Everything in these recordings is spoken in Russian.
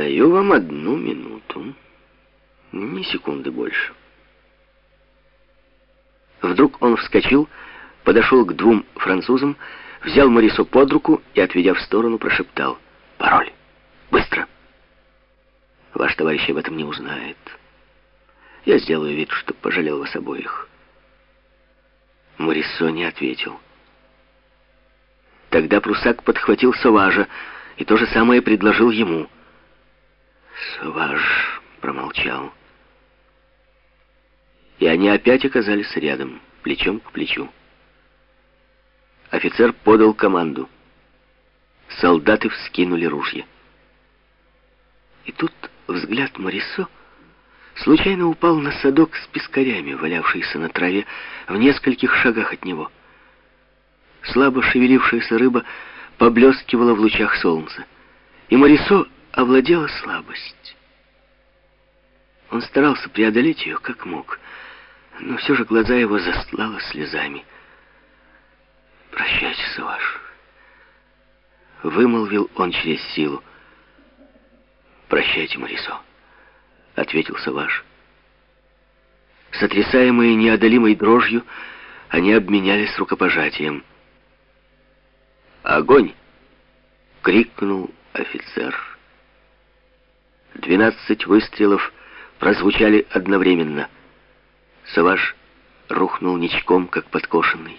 Даю вам одну минуту. Ни секунды больше. Вдруг он вскочил, подошел к двум французам, взял Морисо под руку и, отведя в сторону, прошептал «Пароль! Быстро!» «Ваш товарищ об этом не узнает. Я сделаю вид, что пожалел вас обоих». Морисо не ответил. Тогда прусак подхватил Соважа и то же самое предложил ему. Соваж промолчал. И они опять оказались рядом, плечом к плечу. Офицер подал команду. Солдаты вскинули ружья. И тут взгляд Морисо случайно упал на садок с пескарями, валявшийся на траве в нескольких шагах от него. Слабо шевелившаяся рыба поблескивала в лучах солнца, и Морисо овладела слабость. Он старался преодолеть ее как мог, но все же глаза его застлало слезами. «Прощайте, Саваш», — вымолвил он через силу. «Прощайте, Морисо», — ответил Саваш. Сотрясаемые неодолимой дрожью, они обменялись рукопожатием. «Огонь!» — крикнул офицер. Двенадцать выстрелов прозвучали одновременно. Саваш рухнул ничком, как подкошенный.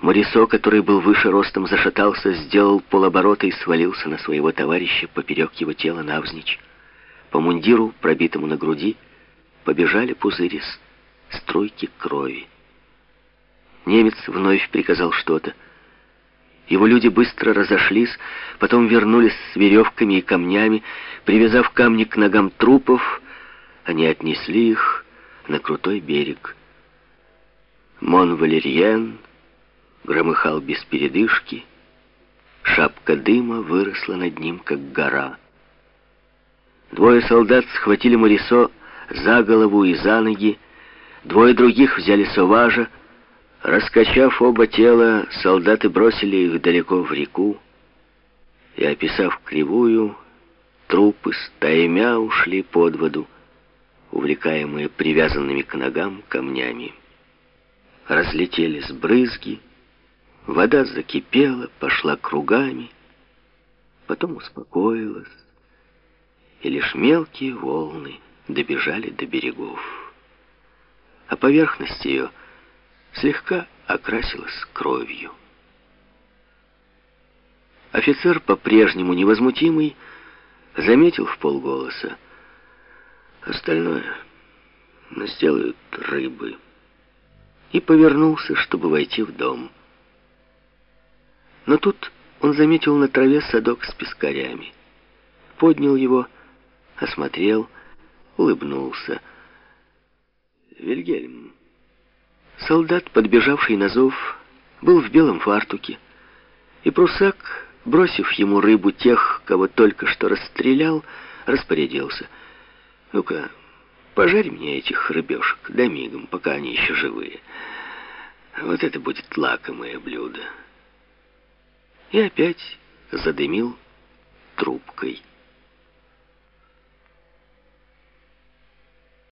Морисо, который был выше ростом, зашатался, сделал полоборота и свалился на своего товарища поперек его тела навзничь. По мундиру, пробитому на груди, побежали пузыри струйки крови. Немец вновь приказал что-то. Его люди быстро разошлись, потом вернулись с веревками и камнями. Привязав камни к ногам трупов, они отнесли их на крутой берег. Мон-Валерьен громыхал без передышки. Шапка дыма выросла над ним, как гора. Двое солдат схватили Морисо за голову и за ноги, двое других взяли Соважа, Раскачав оба тела, солдаты бросили их далеко в реку, и, описав кривую, трупы стаймя ушли под воду, увлекаемые привязанными к ногам камнями. Разлетелись брызги, вода закипела, пошла кругами, потом успокоилась, и лишь мелкие волны добежали до берегов. А поверхность ее — слегка окрасилась кровью. Офицер, по-прежнему невозмутимый, заметил в полголоса. Остальное сделают рыбы. И повернулся, чтобы войти в дом. Но тут он заметил на траве садок с пескарями. Поднял его, осмотрел, улыбнулся. «Вильгельм», Солдат, подбежавший на зов, был в белом фартуке, и прусак, бросив ему рыбу тех, кого только что расстрелял, распорядился. «Ну-ка, пожарь мне этих рыбешек, да мигом, пока они еще живые. Вот это будет лакомое блюдо». И опять задымил трубкой.